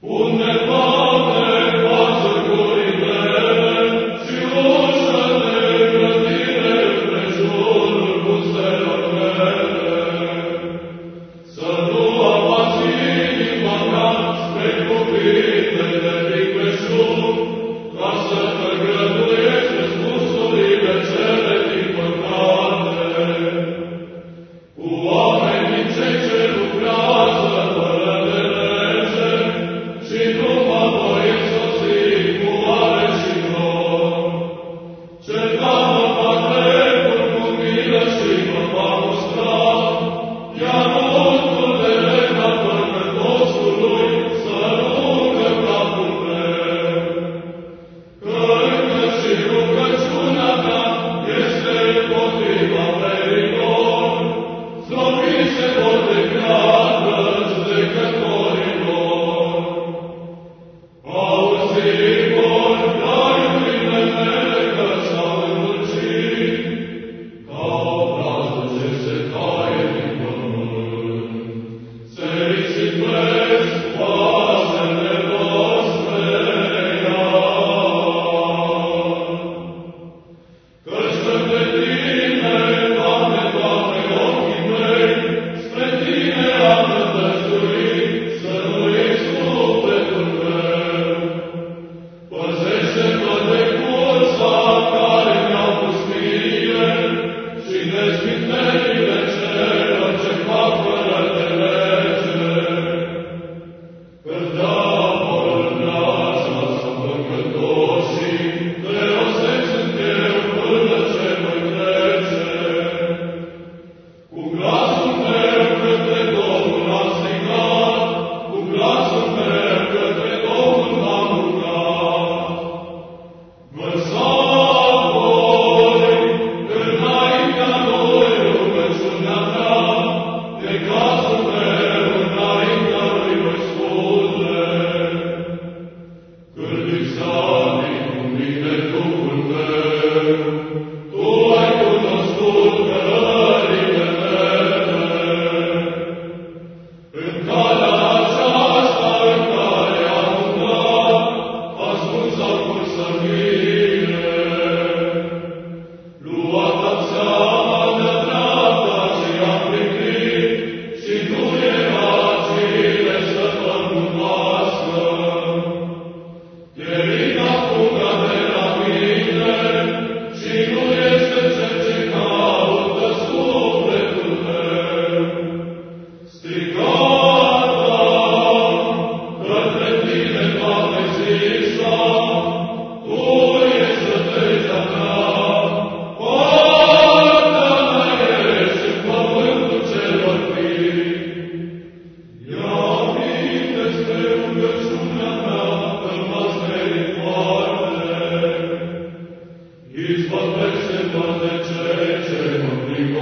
我们 Izvod veće, vode čeće, niko